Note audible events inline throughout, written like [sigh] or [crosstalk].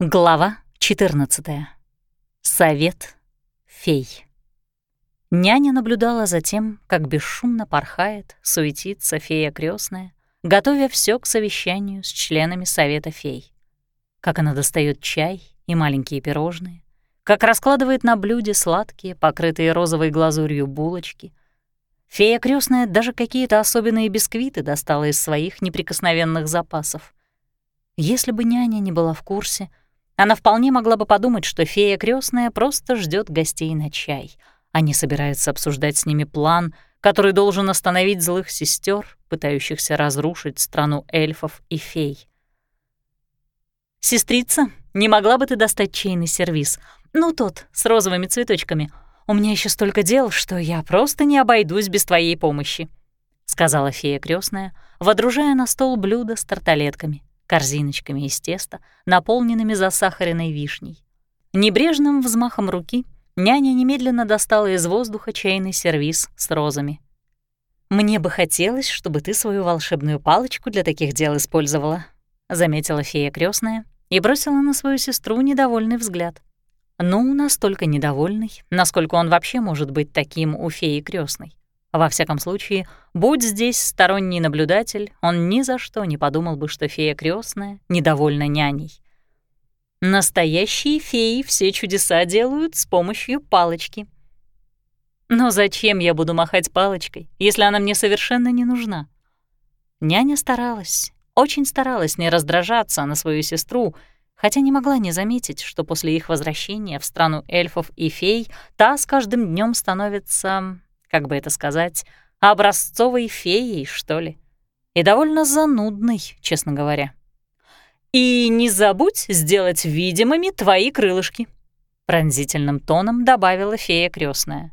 Глава 14. Совет фей. Няня наблюдала за тем, как бесшумно порхает, суетится фея крестная, готовя все к совещанию с членами Совета фей. Как она достает чай и маленькие пирожные, как раскладывает на блюде сладкие, покрытые розовой глазурью булочки. Фея крестная даже какие-то особенные бисквиты достала из своих неприкосновенных запасов. Если бы няня не была в курсе — она вполне могла бы подумать, что фея крестная просто ждет гостей на чай, а не собирается обсуждать с ними план, который должен остановить злых сестер, пытающихся разрушить страну эльфов и фей. «Сестрица, не могла бы ты достать чайный сервиз? Ну, тот, с розовыми цветочками. У меня еще столько дел, что я просто не обойдусь без твоей помощи», — сказала фея крестная, водружая на стол блюдо с тарталетками корзиночками из теста, наполненными засахаренной вишней. Небрежным взмахом руки няня немедленно достала из воздуха чайный сервиз с розами. «Мне бы хотелось, чтобы ты свою волшебную палочку для таких дел использовала», — заметила фея крестная и бросила на свою сестру недовольный взгляд. Ну, настолько недовольный, насколько он вообще может быть таким у феи крестной. Во всяком случае, будь здесь сторонний наблюдатель, он ни за что не подумал бы, что фея крестная недовольна няней. Настоящие феи все чудеса делают с помощью палочки. Но зачем я буду махать палочкой, если она мне совершенно не нужна? Няня старалась, очень старалась не раздражаться на свою сестру, хотя не могла не заметить, что после их возвращения в страну эльфов и фей та с каждым днем становится как бы это сказать, образцовой феей, что ли. И довольно занудной, честно говоря. «И не забудь сделать видимыми твои крылышки», — пронзительным тоном добавила фея крестная.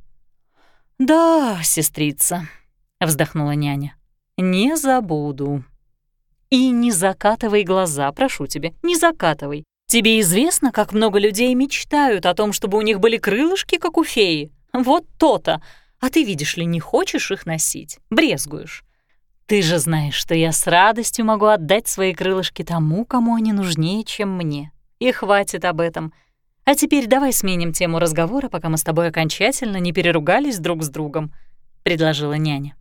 «Да, сестрица», — вздохнула няня, — «не забуду». «И не закатывай глаза, прошу тебя, не закатывай. Тебе известно, как много людей мечтают о том, чтобы у них были крылышки, как у феи? Вот то-то. А ты, видишь ли, не хочешь их носить, брезгуешь. Ты же знаешь, что я с радостью могу отдать свои крылышки тому, кому они нужнее, чем мне. И хватит об этом. А теперь давай сменим тему разговора, пока мы с тобой окончательно не переругались друг с другом», — предложила няня.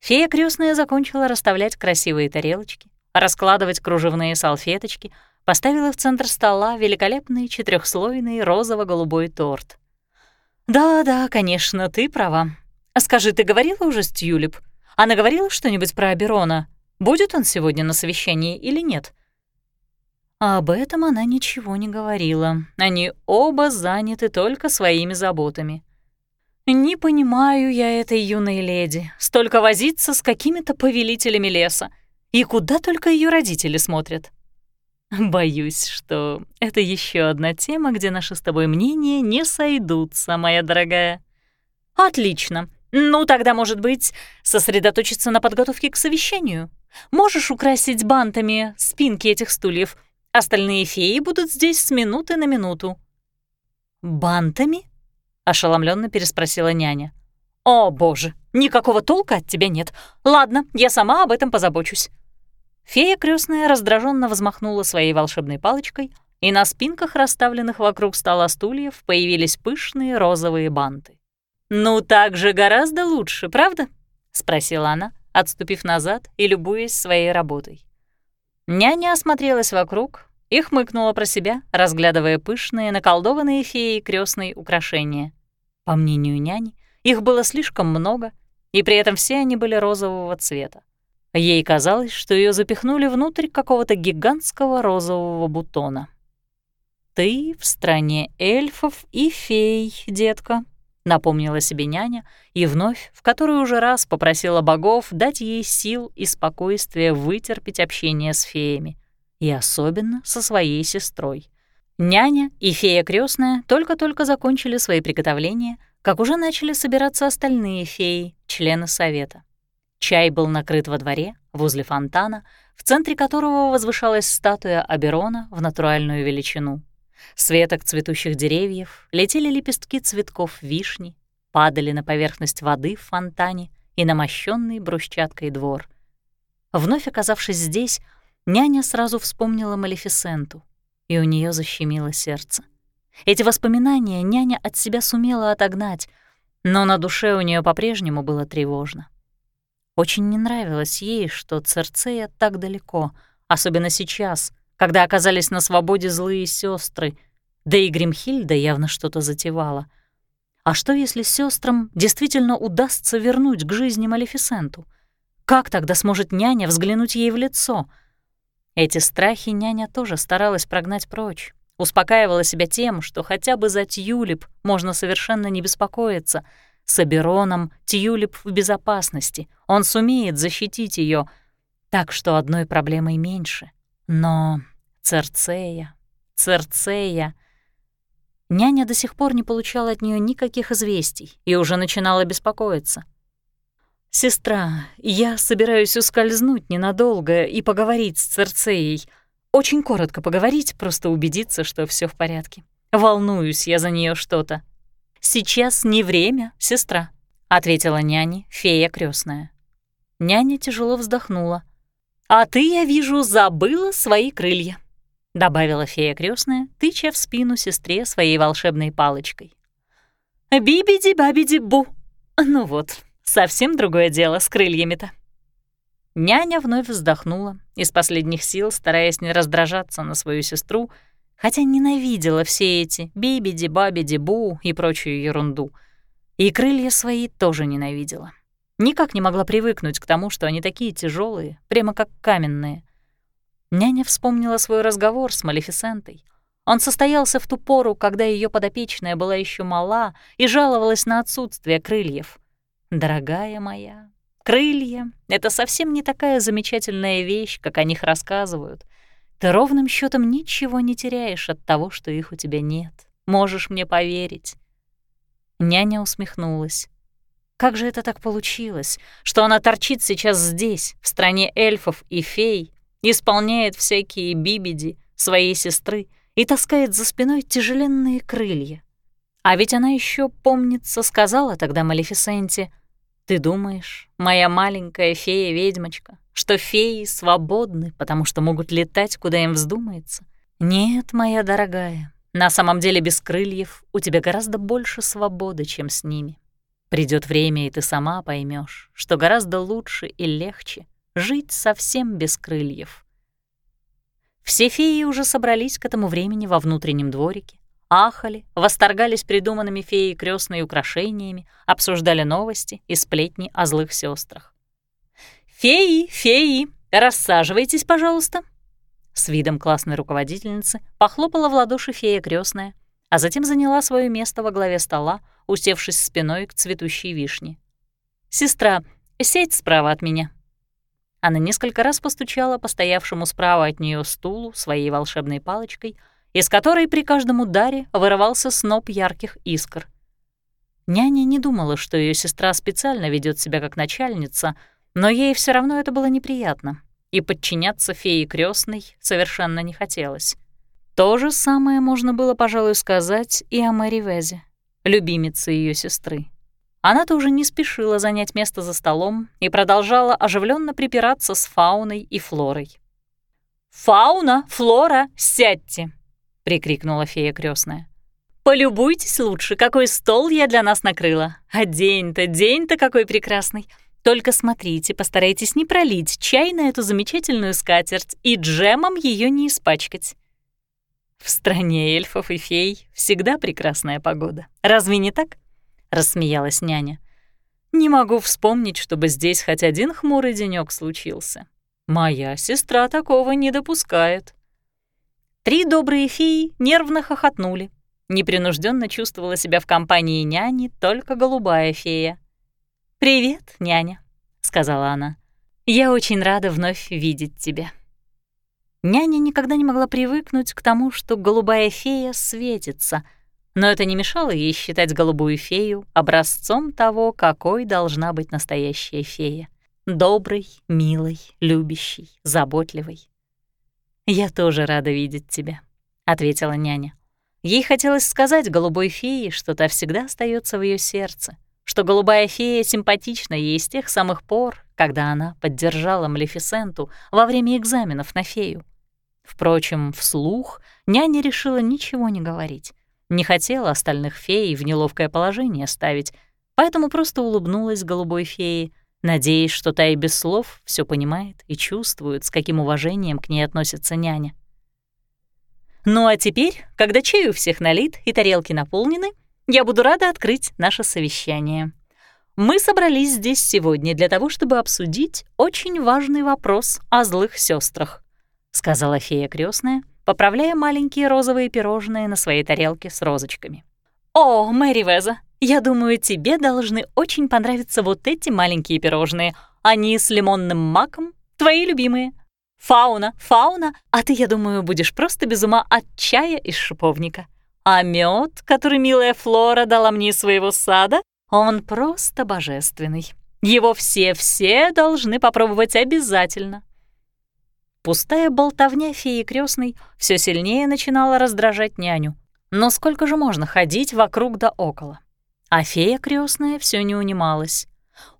Фея крестная закончила расставлять красивые тарелочки, раскладывать кружевные салфеточки, поставила в центр стола великолепный четырехслойный розово-голубой торт — «Да-да, конечно, ты права. А скажи, ты говорила уже с Тюлип? Она говорила что-нибудь про Аберона? Будет он сегодня на совещании или нет?» Об этом она ничего не говорила. Они оба заняты только своими заботами. «Не понимаю я этой юной леди. Столько возиться с какими-то повелителями леса. И куда только ее родители смотрят. [laughs] Боюсь, что это еще одна тема, где наши с тобой мнения не сойдутся, моя дорогая. Отлично. Ну, тогда, может быть, сосредоточиться на подготовке к совещанию. Можешь украсить бантами спинки этих стульев. Остальные феи будут здесь с минуты на минуту. Бантами? ошеломленно переспросила няня. О, боже, никакого толка от тебя нет. Ладно, я сама об этом позабочусь. Фея крестная раздраженно взмахнула своей волшебной палочкой, и на спинках, расставленных вокруг стола стульев, появились пышные розовые банты. «Ну так же гораздо лучше, правда?» — спросила она, отступив назад и любуясь своей работой. Няня осмотрелась вокруг и хмыкнула про себя, разглядывая пышные, наколдованные феей крестные украшения. По мнению няни, их было слишком много, и при этом все они были розового цвета. Ей казалось, что ее запихнули внутрь какого-то гигантского розового бутона. «Ты в стране эльфов и фей, детка», — напомнила себе няня и вновь, в которую уже раз попросила богов дать ей сил и спокойствие вытерпеть общение с феями, и особенно со своей сестрой. Няня и фея крестная только-только закончили свои приготовления, как уже начали собираться остальные феи, члены совета. Чай был накрыт во дворе, возле фонтана, в центре которого возвышалась статуя Аберона в натуральную величину. С веток цветущих деревьев летели лепестки цветков вишни, падали на поверхность воды в фонтане и на мощенный брусчаткой двор. Вновь оказавшись здесь, няня сразу вспомнила Малефисенту. и у нее защемило сердце. Эти воспоминания няня от себя сумела отогнать, но на душе у нее по-прежнему было тревожно. Очень не нравилось ей, что Церцея так далеко, особенно сейчас, когда оказались на свободе злые сестры, да и Гримхильда явно что-то затевала. А что, если сестрам действительно удастся вернуть к жизни Малефисенту? Как тогда сможет няня взглянуть ей в лицо? Эти страхи няня тоже старалась прогнать прочь, успокаивала себя тем, что хотя бы за Тюлип можно совершенно не беспокоиться — с Абероном Тьюлип в безопасности, он сумеет защитить ее, так что одной проблемой меньше. Но Церцея, Церцея... Няня до сих пор не получала от нее никаких известий и уже начинала беспокоиться. «Сестра, я собираюсь ускользнуть ненадолго и поговорить с Церцеей. Очень коротко поговорить, просто убедиться, что все в порядке. Волнуюсь я за нее что-то», «Сейчас не время, сестра», — ответила няня, фея крестная. Няня тяжело вздохнула. «А ты, я вижу, забыла свои крылья», — добавила фея крестная, тыча в спину сестре своей волшебной палочкой. «Бибиди-бабиди-бу! Ну вот, совсем другое дело с крыльями-то». Няня вновь вздохнула, из последних сил, стараясь не раздражаться на свою сестру, хотя ненавидела все эти бибиди, бабиди, бу и прочую ерунду. И крылья свои тоже ненавидела. Никак не могла привыкнуть к тому, что они такие тяжелые, прямо как каменные. Няня вспомнила свой разговор с Малефисентой. Он состоялся в ту пору, когда ее подопечная была еще мала и жаловалась на отсутствие крыльев. «Дорогая моя, крылья — это совсем не такая замечательная вещь, как о них рассказывают. Ты ровным счетом ничего не теряешь от того, что их у тебя нет. Можешь мне поверить. Няня усмехнулась. Как же это так получилось, что она торчит сейчас здесь, в стране эльфов и фей, исполняет всякие бибиди своей сестры и таскает за спиной тяжеленные крылья? А ведь она еще, помнится, сказала тогда Малефисенте, «Ты думаешь, моя маленькая фея-ведьмочка, что феи свободны, потому что могут летать, куда им вздумается. Нет, моя дорогая, на самом деле без крыльев у тебя гораздо больше свободы, чем с ними. Придет время, и ты сама поймешь, что гораздо лучше и легче жить совсем без крыльев. Все феи уже собрались к этому времени во внутреннем дворике, ахали, восторгались придуманными феей крестными украшениями, обсуждали новости и сплетни о злых сестрах. «Феи, феи, рассаживайтесь, пожалуйста!» С видом классной руководительницы похлопала в ладоши фея крестная, а затем заняла свое место во главе стола, усевшись спиной к цветущей вишне. «Сестра, сядь справа от меня». Она несколько раз постучала по стоявшему справа от нее стулу своей волшебной палочкой, из которой при каждом ударе вырывался сноп ярких искр. Няня не думала, что ее сестра специально ведет себя как начальница — но ей все равно это было неприятно, и подчиняться фее крестной совершенно не хотелось. То же самое можно было, пожалуй, сказать и о Мэри Везе, любимице ее сестры. Она тоже не спешила занять место за столом и продолжала оживленно припираться с фауной и флорой. «Фауна, Флора, сядьте!» — прикрикнула фея крестная. «Полюбуйтесь лучше, какой стол я для нас накрыла. А день-то, день-то какой прекрасный. Только смотрите, постарайтесь не пролить чай на эту замечательную скатерть и джемом ее не испачкать. В стране эльфов и фей всегда прекрасная погода. Разве не так? Рассмеялась няня. Не могу вспомнить, чтобы здесь хоть один хмурый денёк случился. Моя сестра такого не допускает. Три добрые феи нервно хохотнули. Непринужденно чувствовала себя в компании няни только голубая фея. «Привет, няня», — сказала она. «Я очень рада вновь видеть тебя». Няня никогда не могла привыкнуть к тому, что голубая фея светится, но это не мешало ей считать голубую фею образцом того, какой должна быть настоящая фея. Доброй, милой, любящей, заботливой. «Я тоже рада видеть тебя», — ответила няня. Ей хотелось сказать голубой фее, что та всегда остается в ее сердце, что голубая фея симпатична ей с тех самых пор, когда она поддержала Малефисенту во время экзаменов на фею. Впрочем, вслух няня решила ничего не говорить. Не хотела остальных фей в неловкое положение ставить, поэтому просто улыбнулась голубой фее, надеясь, что та и без слов все понимает и чувствует, с каким уважением к ней относится няня. Ну а теперь, когда чай у всех налит и тарелки наполнены, я буду рада открыть наше совещание. Мы собрались здесь сегодня для того, чтобы обсудить очень важный вопрос о злых сестрах, сказала фея крестная, поправляя маленькие розовые пирожные на своей тарелке с розочками. «О, Мэри Веза, я думаю, тебе должны очень понравиться вот эти маленькие пирожные. Они с лимонным маком, твои любимые. Фауна, фауна, а ты, я думаю, будешь просто без ума от чая из шиповника. А мед, который милая Флора дала мне из своего сада, он просто божественный. Его все-все должны попробовать обязательно. Пустая болтовня феи крестной все сильнее начинала раздражать няню. Но сколько же можно ходить вокруг да около? А фея крестная все не унималась.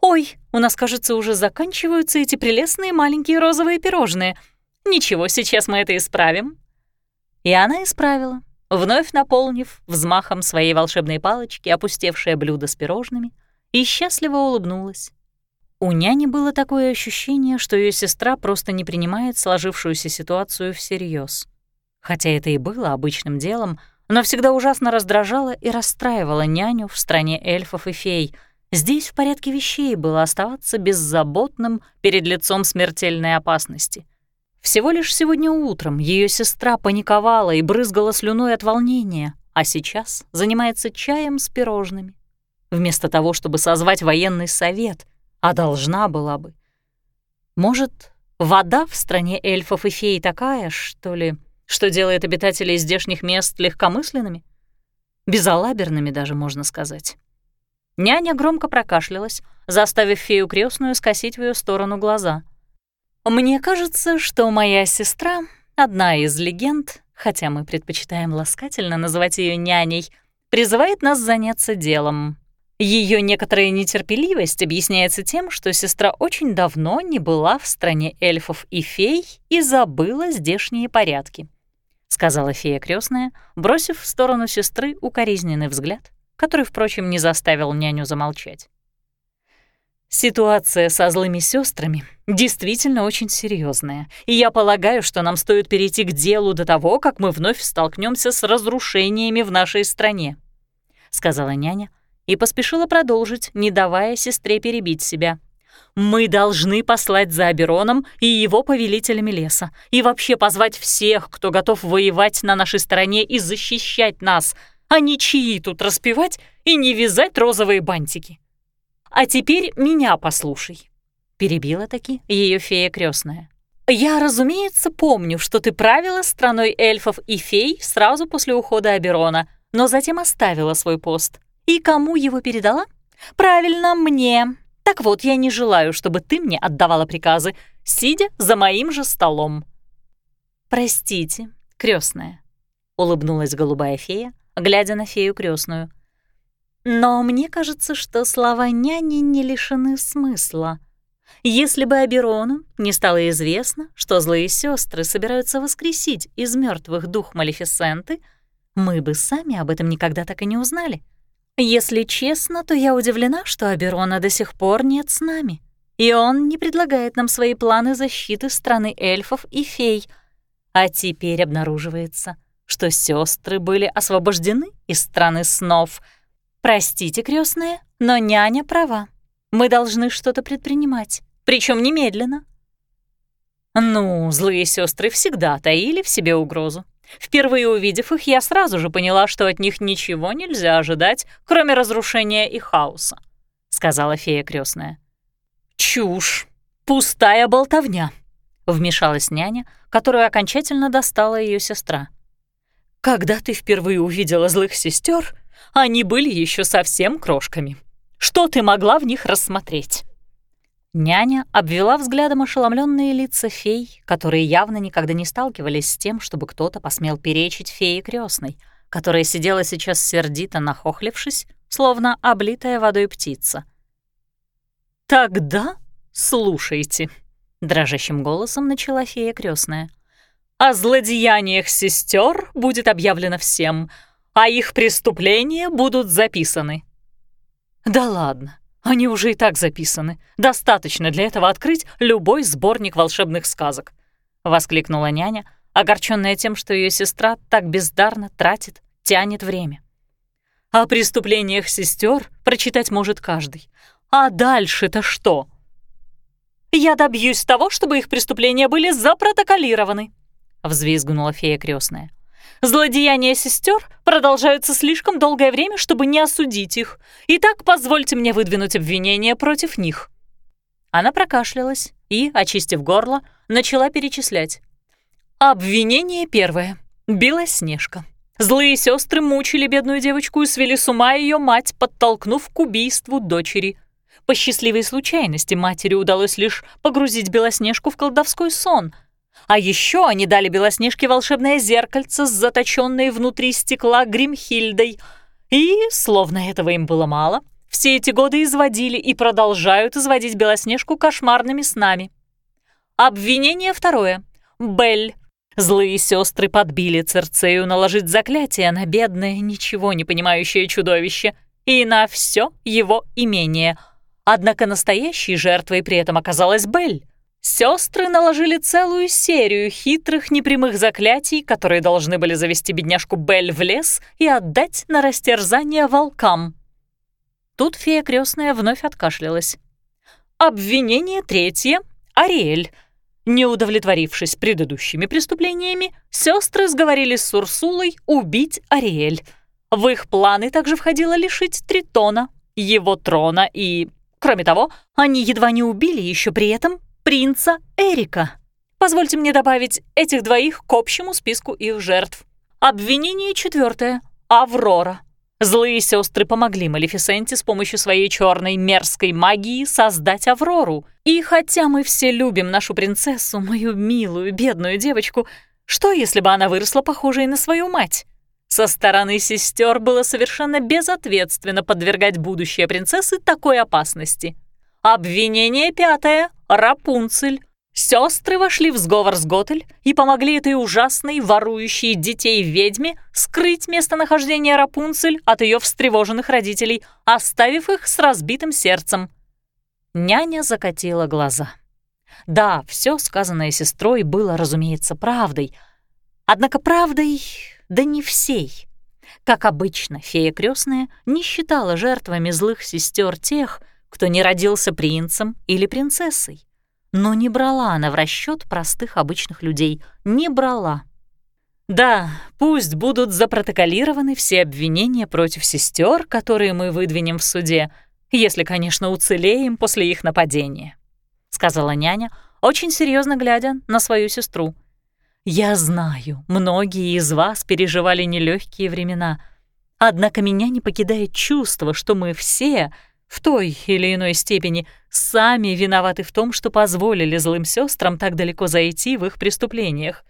«Ой, у нас, кажется, уже заканчиваются эти прелестные маленькие розовые пирожные. Ничего, сейчас мы это исправим». И она исправила, вновь наполнив взмахом своей волшебной палочки опустевшее блюдо с пирожными, и счастливо улыбнулась. У няни было такое ощущение, что ее сестра просто не принимает сложившуюся ситуацию всерьез. Хотя это и было обычным делом, но всегда ужасно раздражало и расстраивало няню в стране эльфов и фей. Здесь в порядке вещей было оставаться беззаботным перед лицом смертельной опасности. Всего лишь сегодня утром ее сестра паниковала и брызгала слюной от волнения, а сейчас занимается чаем с пирожными. Вместо того, чтобы созвать военный совет — а должна была бы. Может, вода в стране эльфов и фей такая, что ли, что делает обитателей здешних мест легкомысленными? Безалаберными даже, можно сказать. Няня громко прокашлялась, заставив фею крестную скосить в ее сторону глаза. «Мне кажется, что моя сестра — одна из легенд, хотя мы предпочитаем ласкательно называть ее няней, призывает нас заняться делом, ее некоторая нетерпеливость объясняется тем, что сестра очень давно не была в стране эльфов и фей и забыла здешние порядки, сказала фея крестная, бросив в сторону сестры укоризненный взгляд, который, впрочем, не заставил няню замолчать. Ситуация со злыми сестрами действительно очень серьезная, и я полагаю, что нам стоит перейти к делу до того, как мы вновь столкнемся с разрушениями в нашей стране, сказала няня, и поспешила продолжить, не давая сестре перебить себя. «Мы должны послать за Абероном и его повелителями леса, и вообще позвать всех, кто готов воевать на нашей стороне и защищать нас, а не чьи тут распевать и не вязать розовые бантики. А теперь меня послушай», — перебила таки ее фея крестная. «Я, разумеется, помню, что ты правила страной эльфов и фей сразу после ухода Аберона, но затем оставила свой пост. И кому его передала? Правильно, мне. Так вот, я не желаю, чтобы ты мне отдавала приказы, сидя за моим же столом. Простите, крестная, улыбнулась голубая фея, глядя на фею крестную. Но мне кажется, что слова няни не лишены смысла. Если бы Аберону не стало известно, что злые сестры собираются воскресить из мертвых дух Малефисенты, мы бы сами об этом никогда так и не узнали. Если честно, то я удивлена, что Аберона до сих пор нет с нами. И он не предлагает нам свои планы защиты страны эльфов и фей. А теперь обнаруживается, что сестры были освобождены из страны снов. Простите, крестная, но няня права. Мы должны что-то предпринимать, причем немедленно. Ну, злые сестры всегда таили в себе угрозу. Впервые увидев их, я сразу же поняла, что от них ничего нельзя ожидать, кроме разрушения и хаоса», — сказала фея крестная. «Чушь! Пустая болтовня!» — вмешалась няня, которую окончательно достала ее сестра. «Когда ты впервые увидела злых сестер, они были еще совсем крошками. Что ты могла в них рассмотреть?» Няня обвела взглядом ошеломленные лица фей, которые явно никогда не сталкивались с тем, чтобы кто-то посмел перечить фее крестной, которая сидела сейчас сердито нахохлившись, словно облитая водой птица. «Тогда слушайте», — дрожащим голосом начала фея крестная. О злодеяниях сестер будет объявлено всем, а их преступления будут записаны». «Да ладно, они уже и так записаны. Достаточно для этого открыть любой сборник волшебных сказок», — воскликнула няня, огорченная тем, что ее сестра так бездарно тратит, тянет время. О преступлениях сестер прочитать может каждый. А дальше-то что? Я добьюсь того, чтобы их преступления были запротоколированы, взвизгнула фея крестная. Злодеяния сестер продолжаются слишком долгое время, чтобы не осудить их. Итак, позвольте мне выдвинуть обвинение против них. Она прокашлялась и, очистив горло, начала перечислять. Обвинение первое. Белоснежка. Злые сестры мучили бедную девочку и свели с ума ее мать, подтолкнув к убийству дочери. По счастливой случайности матери удалось лишь погрузить Белоснежку в колдовской сон. А еще они дали Белоснежке волшебное зеркальце с заточенной внутри стекла Гримхильдой. И, словно этого им было мало, все эти годы изводили и продолжают изводить Белоснежку кошмарными снами. Обвинение второе. Белль Злые сестры подбили Церцею наложить заклятие на бедное, ничего не понимающее чудовище и на все его имение. Однако настоящей жертвой при этом оказалась Бель. Сестры наложили целую серию хитрых непрямых заклятий, которые должны были завести бедняжку Бель в лес и отдать на растерзание волкам. Тут фея крестная вновь откашлялась. Обвинение третье — Ариэль — не удовлетворившись предыдущими преступлениями, сестры сговорились с Урсулой убить Ариэль. В их планы также входило лишить Тритона, его трона и... Кроме того, они едва не убили еще при этом принца Эрика. Позвольте мне добавить этих двоих к общему списку их жертв. Обвинение четвертое. Аврора. Злые сестры помогли Малефисенте с помощью своей черной мерзкой магии создать Аврору. И хотя мы все любим нашу принцессу, мою милую бедную девочку, что если бы она выросла похожей на свою мать? Со стороны сестер было совершенно безответственно подвергать будущее принцессы такой опасности. Обвинение пятое — Рапунцель. Сестры вошли в сговор с Готель и помогли этой ужасной, ворующей детей ведьме скрыть местонахождение Рапунцель от ее встревоженных родителей, оставив их с разбитым сердцем. Няня закатила глаза. Да, все сказанное сестрой было, разумеется, правдой. Однако правдой, да не всей. Как обычно, фея крестная не считала жертвами злых сестер тех, кто не родился принцем или принцессой. Но не брала она в расчет простых обычных людей, не брала. Да, пусть будут запротоколированы все обвинения против сестер, которые мы выдвинем в суде, если, конечно, уцелеем после их нападения, сказала няня, очень серьезно глядя на свою сестру. Я знаю, многие из вас переживали нелегкие времена, однако меня не покидает чувство, что мы все в той или иной степени сами виноваты в том, что позволили злым сестрам так далеко зайти в их преступлениях.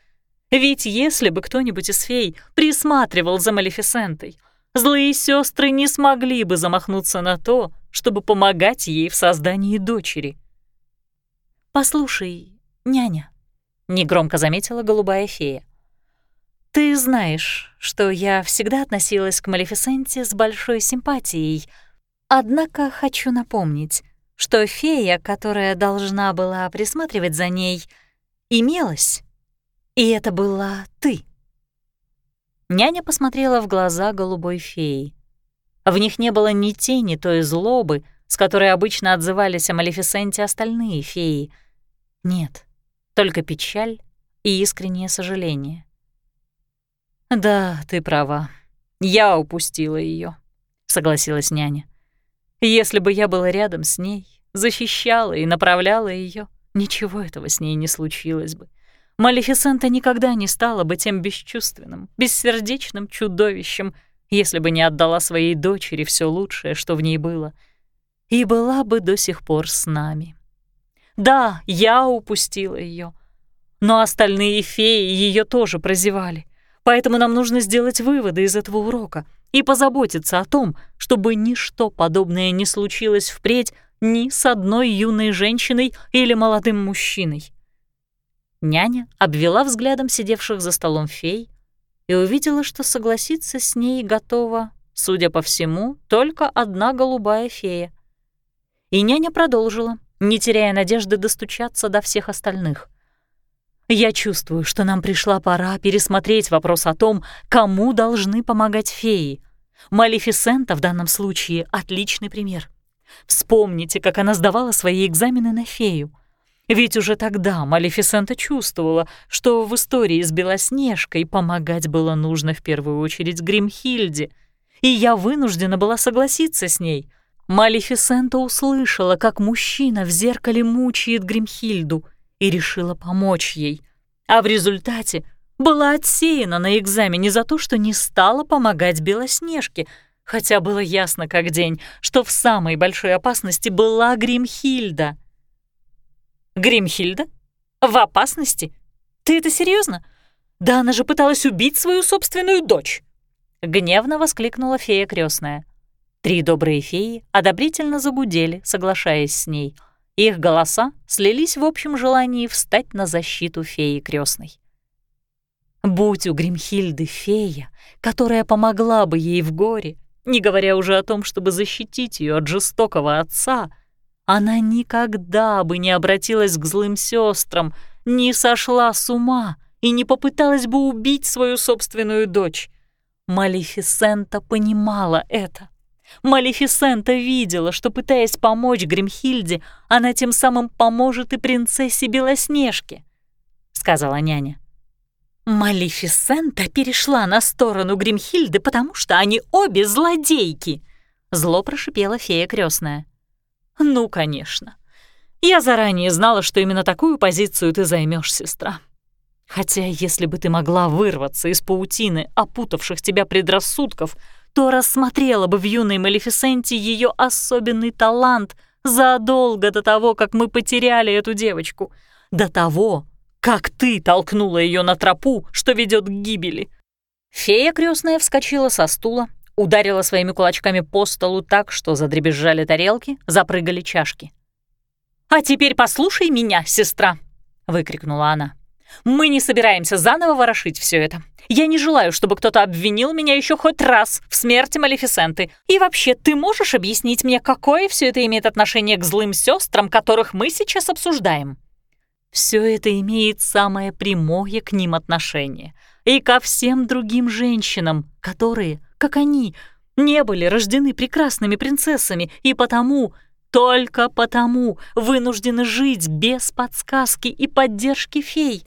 Ведь если бы кто-нибудь из фей присматривал за Малефисентой, злые сестры не смогли бы замахнуться на то, чтобы помогать ей в создании дочери. «Послушай, няня», — негромко заметила голубая фея, «ты знаешь, что я всегда относилась к Малефисенте с большой симпатией, — Однако хочу напомнить, что фея, которая должна была присматривать за ней, имелась, и это была ты. Няня посмотрела в глаза голубой феи. В них не было ни тени той злобы, с которой обычно отзывались о Малефисенте остальные феи. Нет, только печаль и искреннее сожаление. «Да, ты права. Я упустила ее, согласилась няня. Если бы я была рядом с ней, защищала и направляла ее, ничего этого с ней не случилось бы. Малефисента никогда не стала бы тем бесчувственным, бессердечным чудовищем, если бы не отдала своей дочери все лучшее, что в ней было, и была бы до сих пор с нами. Да, я упустила ее, но остальные феи ее тоже прозевали, поэтому нам нужно сделать выводы из этого урока — и позаботиться о том, чтобы ничто подобное не случилось впредь ни с одной юной женщиной или молодым мужчиной. Няня обвела взглядом сидевших за столом фей и увидела, что согласиться с ней готова, судя по всему, только одна голубая фея. И няня продолжила, не теряя надежды достучаться до всех остальных. «Я чувствую, что нам пришла пора пересмотреть вопрос о том, кому должны помогать феи. Малефисента в данном случае — отличный пример. Вспомните, как она сдавала свои экзамены на фею. Ведь уже тогда Малефисента чувствовала, что в истории с Белоснежкой помогать было нужно в первую очередь Гримхильде, и я вынуждена была согласиться с ней. Малефисента услышала, как мужчина в зеркале мучает Гримхильду, и решила помочь ей. А в результате была отсеяна на экзамене за то, что не стала помогать Белоснежке — хотя было ясно как день, что в самой большой опасности была Гримхильда. Гримхильда? В опасности? Ты это серьезно? Да она же пыталась убить свою собственную дочь! Гневно воскликнула фея крестная. Три добрые феи одобрительно загудели, соглашаясь с ней. Их голоса слились в общем желании встать на защиту феи крестной. Будь у Гримхильды фея, которая помогла бы ей в горе, не говоря уже о том, чтобы защитить ее от жестокого отца, она никогда бы не обратилась к злым сестрам, не сошла с ума и не попыталась бы убить свою собственную дочь. Малефисента понимала это. Малефисента видела, что, пытаясь помочь Гримхильде, она тем самым поможет и принцессе Белоснежке, — сказала няня. Малефисента перешла на сторону Гримхильды, потому что они обе злодейки, зло прошипела фея крестная. Ну, конечно. Я заранее знала, что именно такую позицию ты займешь, сестра. Хотя, если бы ты могла вырваться из паутины опутавших тебя предрассудков, то рассмотрела бы в юной Малефисенте ее особенный талант задолго до того, как мы потеряли эту девочку, до того, как ты толкнула ее на тропу, что ведет к гибели!» Фея крестная вскочила со стула, ударила своими кулачками по столу так, что задребезжали тарелки, запрыгали чашки. «А теперь послушай меня, сестра!» — выкрикнула она. «Мы не собираемся заново ворошить все это. Я не желаю, чтобы кто-то обвинил меня еще хоть раз в смерти Малефисенты. И вообще, ты можешь объяснить мне, какое все это имеет отношение к злым сестрам, которых мы сейчас обсуждаем?» Все это имеет самое прямое к ним отношение. И ко всем другим женщинам, которые, как они, не были рождены прекрасными принцессами и потому, только потому вынуждены жить без подсказки и поддержки фей.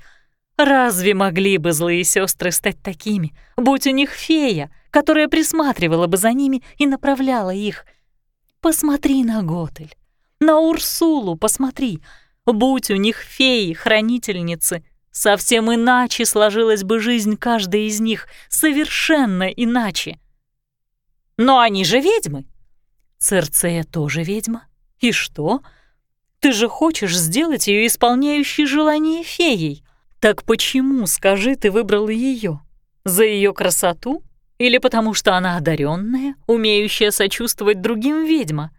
Разве могли бы злые сестры стать такими, будь у них фея, которая присматривала бы за ними и направляла их? Посмотри на Готель, на Урсулу посмотри — Будь у них феи, хранительницы, совсем иначе сложилась бы жизнь каждой из них, совершенно иначе. Но они же ведьмы. Церцея тоже ведьма. И что? Ты же хочешь сделать ее исполняющей желание феей. Так почему, скажи, ты выбрал ее? За ее красоту? Или потому что она одаренная, умеющая сочувствовать другим ведьма?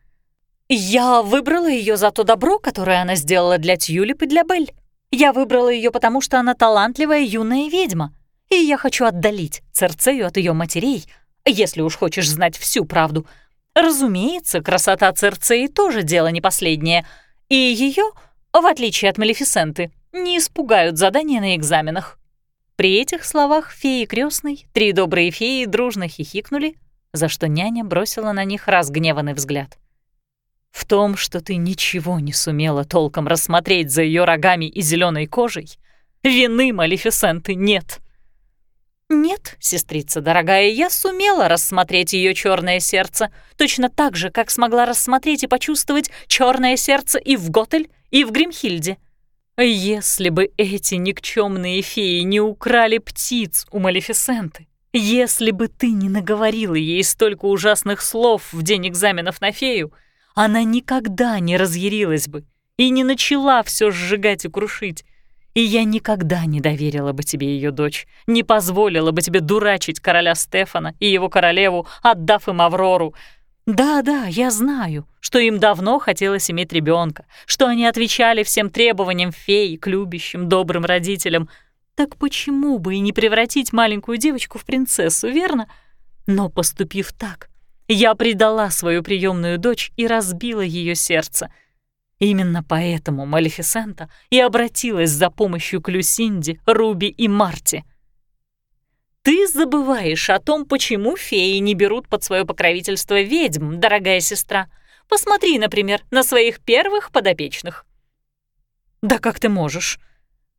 «Я выбрала ее за то добро, которое она сделала для Тюлип и для Бель. Я выбрала ее, потому что она талантливая юная ведьма, и я хочу отдалить Церцею от ее матерей, если уж хочешь знать всю правду. Разумеется, красота Церцеи тоже дело не последнее, и ее, в отличие от Малефисенты, не испугают задания на экзаменах». При этих словах феи крестной, три добрые феи дружно хихикнули, за что няня бросила на них разгневанный взгляд. В том, что ты ничего не сумела толком рассмотреть за ее рогами и зеленой кожей, вины Малефисенты нет. Нет, сестрица дорогая, я сумела рассмотреть ее черное сердце, точно так же, как смогла рассмотреть и почувствовать черное сердце и в Готель, и в Гримхильде. Если бы эти никчемные феи не украли птиц у Малефисенты, если бы ты не наговорила ей столько ужасных слов в день экзаменов на фею, она никогда не разъярилась бы и не начала все сжигать и крушить. И я никогда не доверила бы тебе ее дочь, не позволила бы тебе дурачить короля Стефана и его королеву, отдав им Аврору. Да-да, я знаю, что им давно хотелось иметь ребенка, что они отвечали всем требованиям фей к любящим, добрым родителям. Так почему бы и не превратить маленькую девочку в принцессу, верно? Но поступив так, я предала свою приемную дочь и разбила ее сердце. Именно поэтому Малефисента и обратилась за помощью к Люсинде, Руби и Марте — ты забываешь о том, почему феи не берут под свое покровительство ведьм, дорогая сестра. Посмотри, например, на своих первых подопечных. Да как ты можешь?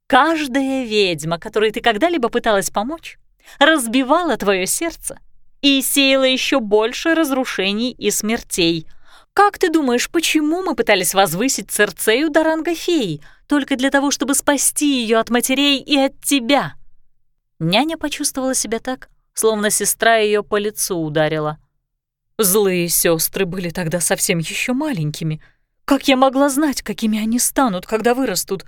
Каждая ведьма, которой ты когда-либо пыталась помочь, разбивала твое сердце и сеяла еще больше разрушений и смертей. Как ты думаешь, почему мы пытались возвысить Церцею до ранга феи, только для того, чтобы спасти ее от матерей и от тебя? Няня почувствовала себя так, словно сестра ее по лицу ударила. Злые сестры были тогда совсем еще маленькими. Как я могла знать, какими они станут, когда вырастут?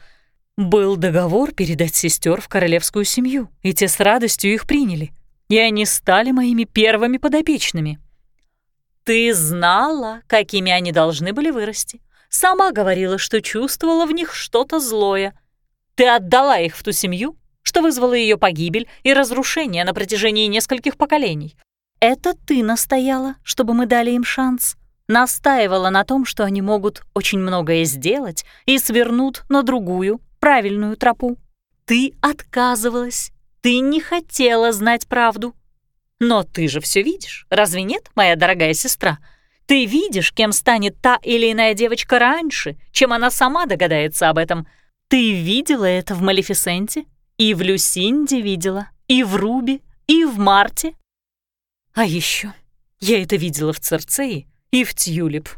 Был договор передать сестер в королевскую семью, и те с радостью их приняли. И они стали моими первыми подопечными. Ты знала, какими они должны были вырасти. Сама говорила, что чувствовала в них что-то злое. Ты отдала их в ту семью, что вызвало ее погибель и разрушение на протяжении нескольких поколений. Это ты настояла, чтобы мы дали им шанс. Настаивала на том, что они могут очень многое сделать и свернут на другую, правильную тропу. Ты отказывалась. Ты не хотела знать правду. Но ты же все видишь, разве нет, моя дорогая сестра? Ты видишь, кем станет та или иная девочка раньше, чем она сама догадается об этом. Ты видела это в Малефисенте и в Люсинде видела, и в Руби, и в Марте. А еще я это видела в Церцеи и в Тюлип.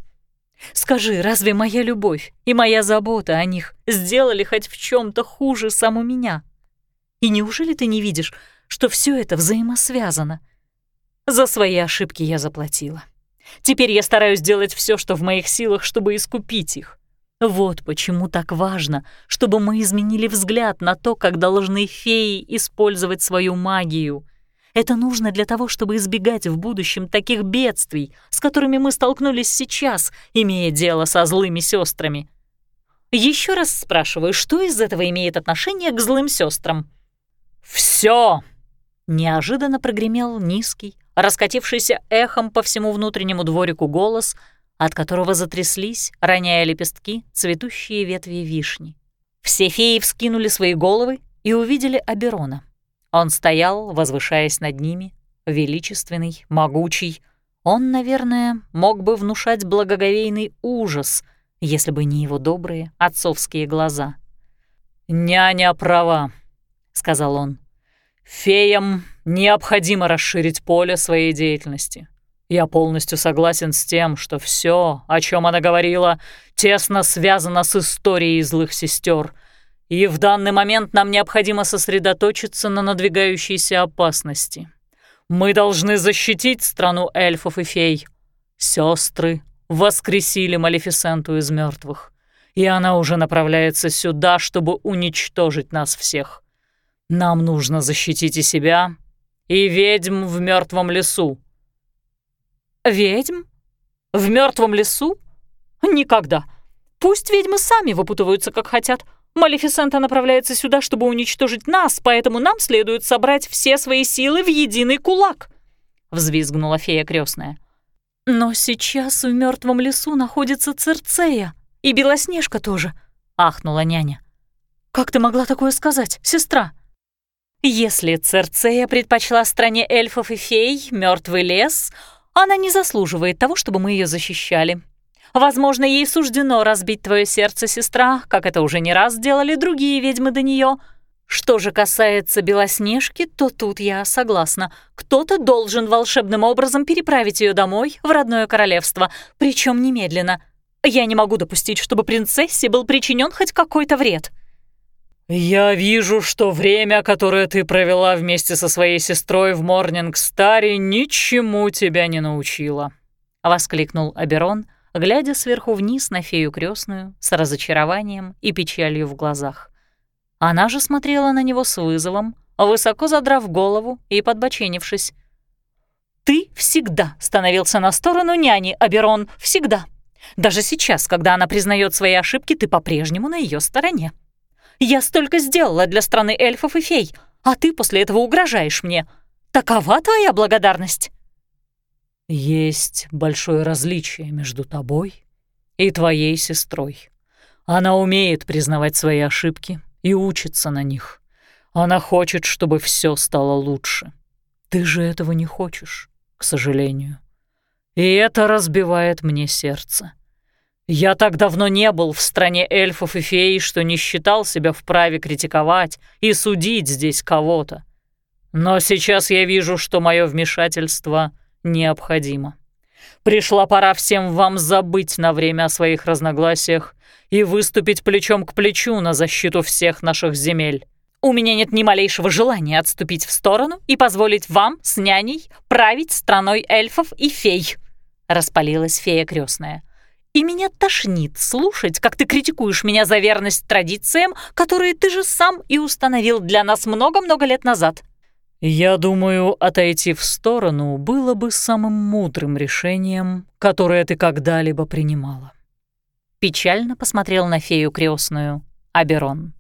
Скажи, разве моя любовь и моя забота о них сделали хоть в чем то хуже саму меня? И неужели ты не видишь, что все это взаимосвязано? За свои ошибки я заплатила. Теперь я стараюсь делать все, что в моих силах, чтобы искупить их. Вот почему так важно, чтобы мы изменили взгляд на то, как должны феи использовать свою магию. Это нужно для того, чтобы избегать в будущем таких бедствий, с которыми мы столкнулись сейчас, имея дело со злыми сестрами. Еще раз спрашиваю, что из этого имеет отношение к злым сестрам? Все! Неожиданно прогремел низкий, раскатившийся эхом по всему внутреннему дворику голос — от которого затряслись, роняя лепестки, цветущие ветви вишни. Все феи вскинули свои головы и увидели Аберона. Он стоял, возвышаясь над ними, величественный, могучий. Он, наверное, мог бы внушать благоговейный ужас, если бы не его добрые отцовские глаза. «Няня права», — сказал он. «Феям необходимо расширить поле своей деятельности. Я полностью согласен с тем, что все, о чем она говорила, тесно связано с историей злых сестер, и в данный момент нам необходимо сосредоточиться на надвигающейся опасности. Мы должны защитить страну эльфов и фей. Сестры воскресили Малефисенту из мертвых, и она уже направляется сюда, чтобы уничтожить нас всех. Нам нужно защитить и себя, и ведьм в мертвом лесу, «Ведьм? В мертвом лесу? Никогда. Пусть ведьмы сами выпутываются, как хотят. Малефисента направляется сюда, чтобы уничтожить нас, поэтому нам следует собрать все свои силы в единый кулак», — взвизгнула фея крестная. «Но сейчас в мертвом лесу находится Церцея, и Белоснежка тоже», — ахнула няня. «Как ты могла такое сказать, сестра?» «Если Церцея предпочла стране эльфов и фей мертвый лес, она не заслуживает того, чтобы мы ее защищали. Возможно, ей суждено разбить твое сердце, сестра, как это уже не раз делали другие ведьмы до нее. Что же касается Белоснежки, то тут я согласна. Кто-то должен волшебным образом переправить ее домой, в родное королевство, причем немедленно. Я не могу допустить, чтобы принцессе был причинен хоть какой-то вред. «Я вижу, что время, которое ты провела вместе со своей сестрой в Морнингстаре, ничему тебя не научило», — воскликнул Аберон, глядя сверху вниз на фею крестную с разочарованием и печалью в глазах. Она же смотрела на него с вызовом, высоко задрав голову и подбоченившись. Ты всегда становился на сторону няни, Аберон, всегда. Даже сейчас, когда она признает свои ошибки, ты по-прежнему на ее стороне. Я столько сделала для страны эльфов и фей, а ты после этого угрожаешь мне. Такова твоя благодарность?» «Есть большое различие между тобой и твоей сестрой. Она умеет признавать свои ошибки и учится на них. Она хочет, чтобы все стало лучше. Ты же этого не хочешь, к сожалению. И это разбивает мне сердце. Я так давно не был в стране эльфов и фей, что не считал себя вправе критиковать и судить здесь кого-то. Но сейчас я вижу, что мое вмешательство необходимо. Пришла пора всем вам забыть на время о своих разногласиях и выступить плечом к плечу на защиту всех наших земель. У меня нет ни малейшего желания отступить в сторону и позволить вам с няней править страной эльфов и фей», — распалилась фея крестная. И меня тошнит слушать, как ты критикуешь меня за верность традициям, которые ты же сам и установил для нас много-много лет назад». «Я думаю, отойти в сторону было бы самым мудрым решением, которое ты когда-либо принимала». Печально посмотрел на фею крестную Аберон.